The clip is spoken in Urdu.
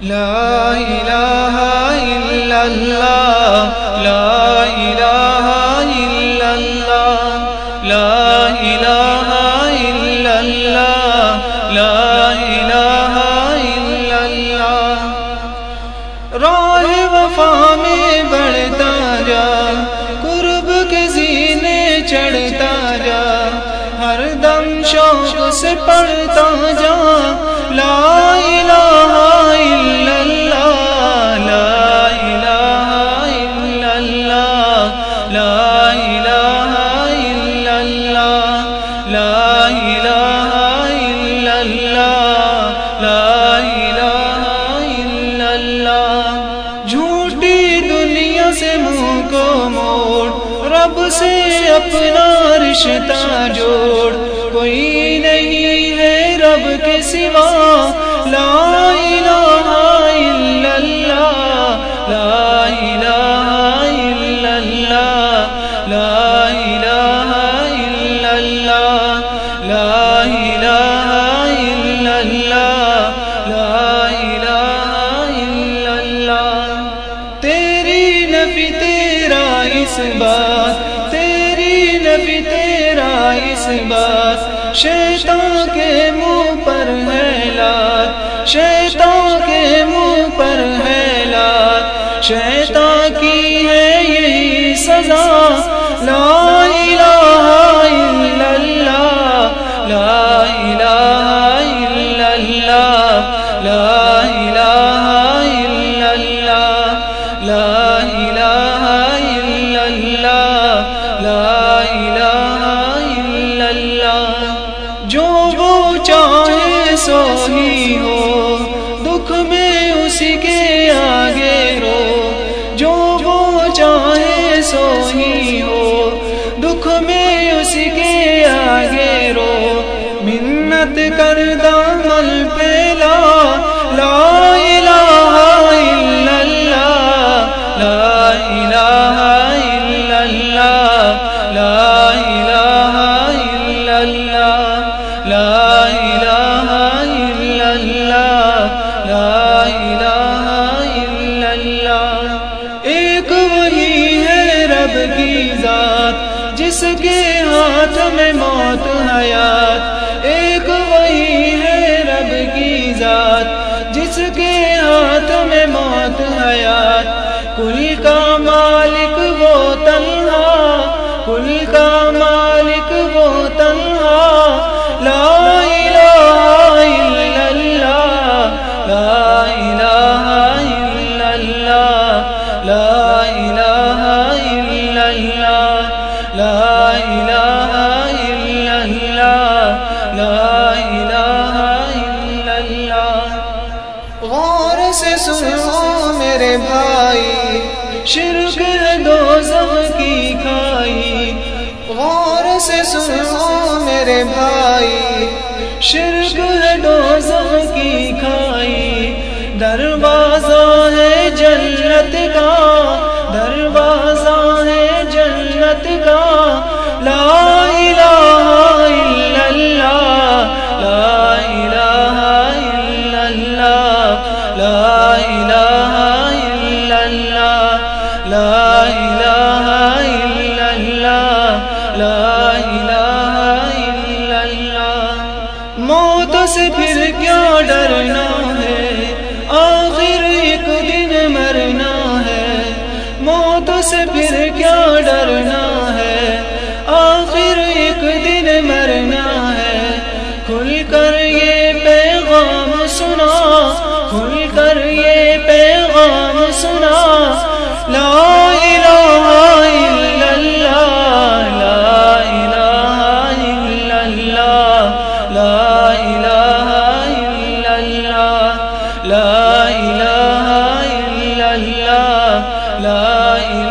لا الہ الا اللہ لا الہ الا اللہ لا الہ الا اللہ لا الہ الا اللہ راہ وفا میں بڑھتا جا. قرب کے زینے چڑھتا جا. ہر دم شوق سے پڑھتا جا. لا الہ الا اللہ لا الہ الا اللہ لا الہ الا اللہ جھوٹی دنیا سے منہ کو موڑ، رب سے اپنا رشتہ جوڑ، کوئی بات تیری نبی تیرا اس بات شیطان کر دامل پہ لا لا الہ الا اللہ، لا الہ الا اللہ، لا الہ الا اللہ، لا الہ الا اللہ، لا الہ الا اللہ۔ ایک وہی ہے رب کی ذات، جس کے ہاتھ میں موت حیات کل کا مالک وہ تنہا، کل کا مالک وہ تنہا۔ لا الہ الا اللہ، لا الہ الا اللہ، لا الہ الا اللہ، لا الہ الا اللہ، لا الہ الا اللہ۔ سے سنو میرے بھائی، شرک ہے دو کی کھائی۔ غور سے سنو میرے بھائی، شرک ہے دو کی کھائی۔ دربار الہ الا اللہ لا الہ الا اللہ موت سے پھر کیا ڈرنا ہے؟ آخر ایک دن مرنا ہے۔ موت سے پھر کیا ڈرنا ہے؟ آخر ایک دن مرنا ہے۔ کھل کر یہ پیغام سنا، کھل کر یہ پیغام سنا۔ لا إله